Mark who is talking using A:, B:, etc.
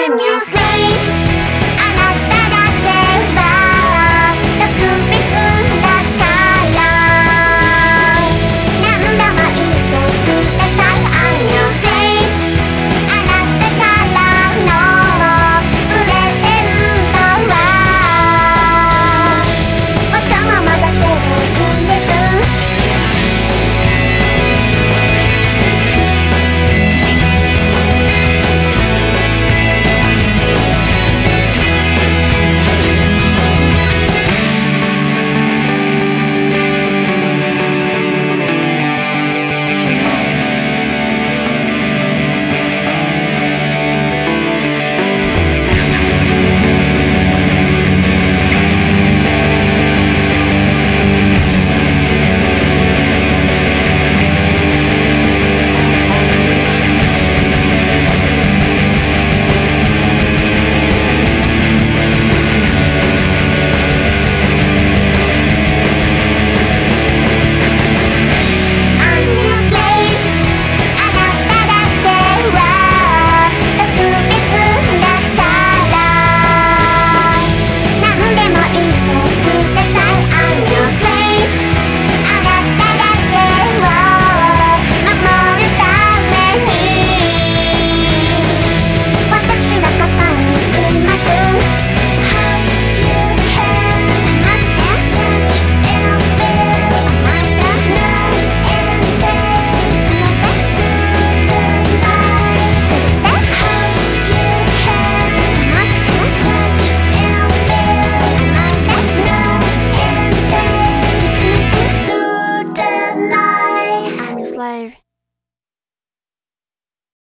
A: I'm your slave.